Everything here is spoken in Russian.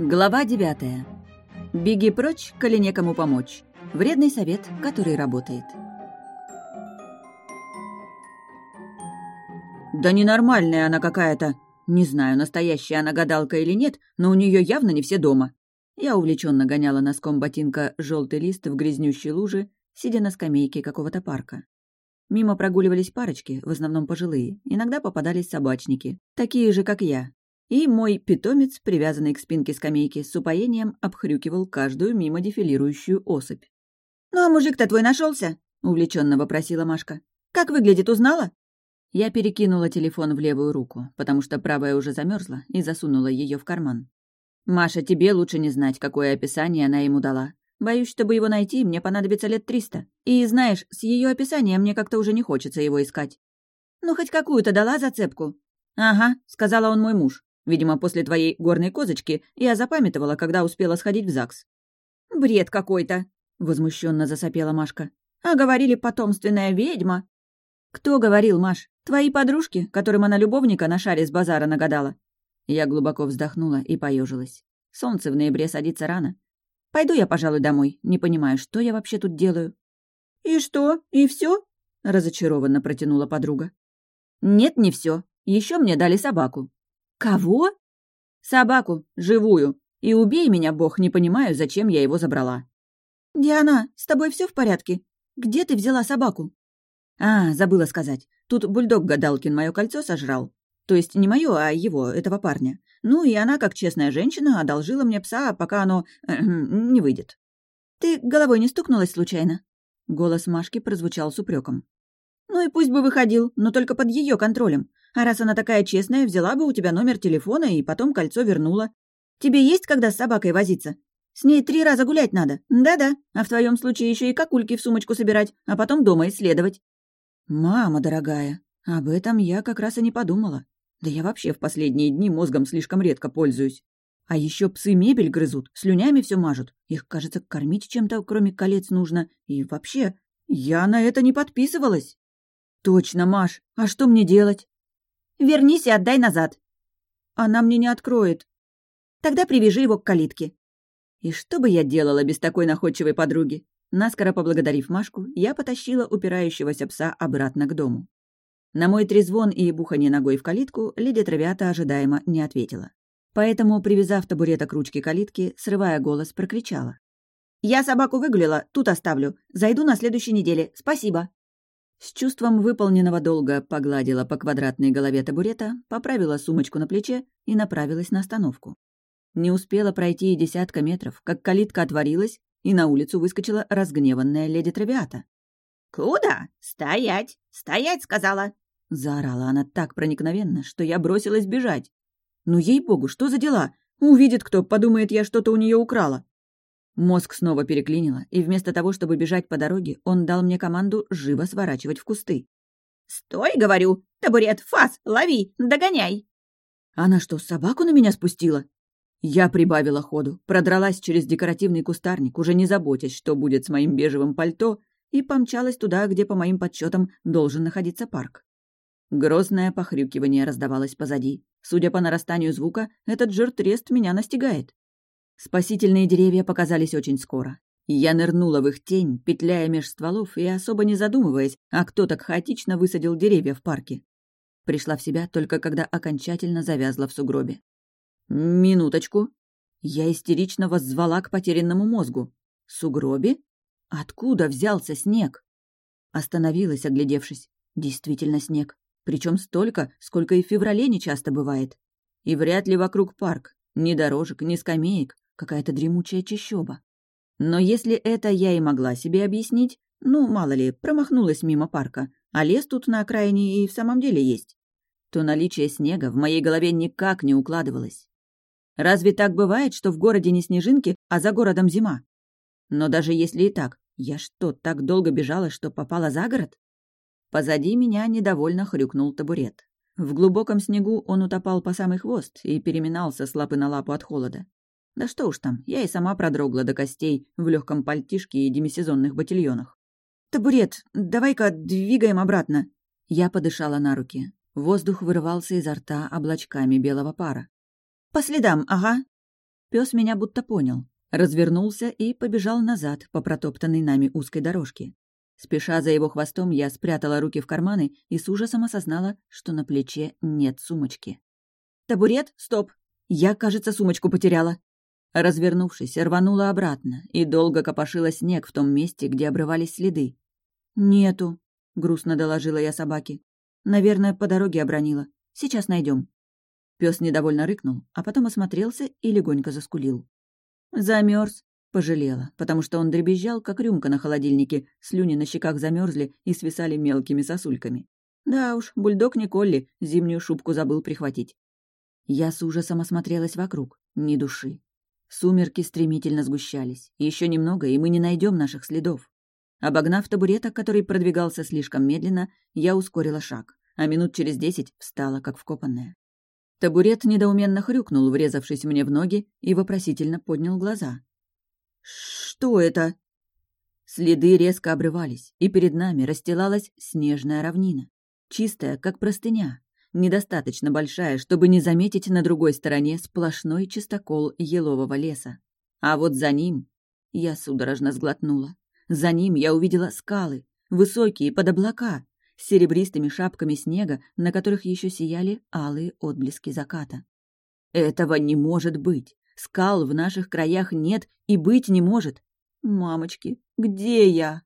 Глава девятая. Беги прочь, коли некому помочь. Вредный совет, который работает. Да ненормальная она какая-то. Не знаю, настоящая она гадалка или нет, но у нее явно не все дома. Я увлеченно гоняла носком ботинка желтый лист в грязнющей луже, сидя на скамейке какого-то парка. Мимо прогуливались парочки, в основном пожилые. Иногда попадались собачники, такие же, как я. И мой питомец, привязанный к спинке скамейки, с упоением обхрюкивал каждую мимо дефилирующую особь. «Ну а мужик-то твой нашелся? увлеченно вопросила Машка. «Как выглядит, узнала?» Я перекинула телефон в левую руку, потому что правая уже замерзла и засунула ее в карман. «Маша, тебе лучше не знать, какое описание она ему дала. Боюсь, чтобы его найти, мне понадобится лет триста. И, знаешь, с ее описанием мне как-то уже не хочется его искать. Ну, хоть какую-то дала зацепку. Ага, сказала он мой муж. Видимо, после твоей горной козочки я запамятовала, когда успела сходить в ЗАГС. Бред какой-то, возмущенно засопела Машка. А говорили потомственная ведьма. Кто говорил, Маш? Твои подружки, которым она любовника на шаре с базара нагадала? Я глубоко вздохнула и поежилась. Солнце в ноябре садится рано. Пойду я, пожалуй, домой. Не понимаю, что я вообще тут делаю. «И что? И все? разочарованно протянула подруга. «Нет, не все. Еще мне дали собаку». «Кого?» «Собаку, живую. И убей меня, бог, не понимаю, зачем я его забрала». «Диана, с тобой все в порядке? Где ты взяла собаку?» «А, забыла сказать. Тут бульдог Гадалкин мое кольцо сожрал. То есть не мое, а его, этого парня. Ну и она, как честная женщина, одолжила мне пса, пока оно не выйдет. «Ты головой не стукнулась случайно?» Голос Машки прозвучал с упреком. «Ну и пусть бы выходил, но только под ее контролем. А раз она такая честная, взяла бы у тебя номер телефона и потом кольцо вернула. Тебе есть когда с собакой возиться? С ней три раза гулять надо. Да-да. А в твоем случае еще и какульки в сумочку собирать, а потом дома исследовать». «Мама дорогая, об этом я как раз и не подумала. Да я вообще в последние дни мозгом слишком редко пользуюсь. А еще псы мебель грызут, слюнями все мажут. Их, кажется, кормить чем-то, кроме колец, нужно. И вообще, я на это не подписывалась. Точно, Маш, а что мне делать? Вернись и отдай назад. Она мне не откроет. Тогда привяжи его к калитке. И что бы я делала без такой находчивой подруги? Наскоро поблагодарив Машку, я потащила упирающегося пса обратно к дому. На мой трезвон и бухание ногой в калитку леди Травиата ожидаемо не ответила. Поэтому, привязав табурета к ручке калитки, срывая голос, прокричала. «Я собаку выгуляла, тут оставлю. Зайду на следующей неделе. Спасибо». С чувством выполненного долга погладила по квадратной голове табурета, поправила сумочку на плече и направилась на остановку. Не успела пройти и десятка метров, как калитка отворилась, и на улицу выскочила разгневанная леди Травиата. «Куда? Стоять! Стоять!» — сказала. Заорала она так проникновенно, что я бросилась бежать. Ну, ей-богу, что за дела? Увидит кто, подумает, я что-то у нее украла. Мозг снова переклинило, и вместо того, чтобы бежать по дороге, он дал мне команду живо сворачивать в кусты. «Стой, — говорю! Табурет, фас, лови, догоняй!» Она что, собаку на меня спустила? Я прибавила ходу, продралась через декоративный кустарник, уже не заботясь, что будет с моим бежевым пальто, и помчалась туда, где, по моим подсчетам, должен находиться парк. Грозное похрюкивание раздавалось позади. Судя по нарастанию звука, этот жиртрест меня настигает. Спасительные деревья показались очень скоро. Я нырнула в их тень, петляя меж стволов и особо не задумываясь, а кто так хаотично высадил деревья в парке. Пришла в себя только когда окончательно завязла в сугробе. «Минуточку!» Я истерично воззвала к потерянному мозгу. «Сугробе? Откуда взялся снег?» Остановилась, оглядевшись. Действительно снег. Причем столько, сколько и в феврале не часто бывает. И вряд ли вокруг парк. Ни дорожек, ни скамеек. Какая-то дремучая чащоба. Но если это я и могла себе объяснить, ну, мало ли, промахнулась мимо парка, а лес тут на окраине и в самом деле есть, то наличие снега в моей голове никак не укладывалось. Разве так бывает, что в городе не снежинки, а за городом зима? Но даже если и так, я что, так долго бежала, что попала за город? Позади меня недовольно хрюкнул табурет. В глубоком снегу он утопал по самый хвост и переминался с лапы на лапу от холода. Да что уж там, я и сама продрогла до костей в легком пальтишке и демисезонных ботильонах. «Табурет, давай-ка двигаем обратно!» Я подышала на руки. Воздух вырывался изо рта облачками белого пара. «По следам, ага!» Пес меня будто понял, развернулся и побежал назад по протоптанной нами узкой дорожке. Спеша за его хвостом, я спрятала руки в карманы и с ужасом осознала, что на плече нет сумочки. «Табурет? Стоп! Я, кажется, сумочку потеряла!» Развернувшись, рванула обратно и долго копошила снег в том месте, где обрывались следы. «Нету», — грустно доложила я собаке. «Наверное, по дороге обронила. Сейчас найдем. Пес недовольно рыкнул, а потом осмотрелся и легонько заскулил. Замерз, пожалела, потому что он дребезжал, как рюмка на холодильнике, слюни на щеках замерзли и свисали мелкими сосульками. Да уж, бульдог Николли зимнюю шубку забыл прихватить. Я с ужасом осмотрелась вокруг. Ни души. Сумерки стремительно сгущались. Еще немного, и мы не найдем наших следов. Обогнав табурета, который продвигался слишком медленно, я ускорила шаг, а минут через десять встала, как вкопанная. Табурет недоуменно хрюкнул, врезавшись мне в ноги, и вопросительно поднял глаза. «Что это?» Следы резко обрывались, и перед нами расстилалась снежная равнина. Чистая, как простыня, недостаточно большая, чтобы не заметить на другой стороне сплошной чистокол елового леса. А вот за ним я судорожно сглотнула. За ним я увидела скалы, высокие, под облака, с серебристыми шапками снега, на которых еще сияли алые отблески заката. Этого не может быть. Скал в наших краях нет и быть не может. Мамочки, где я?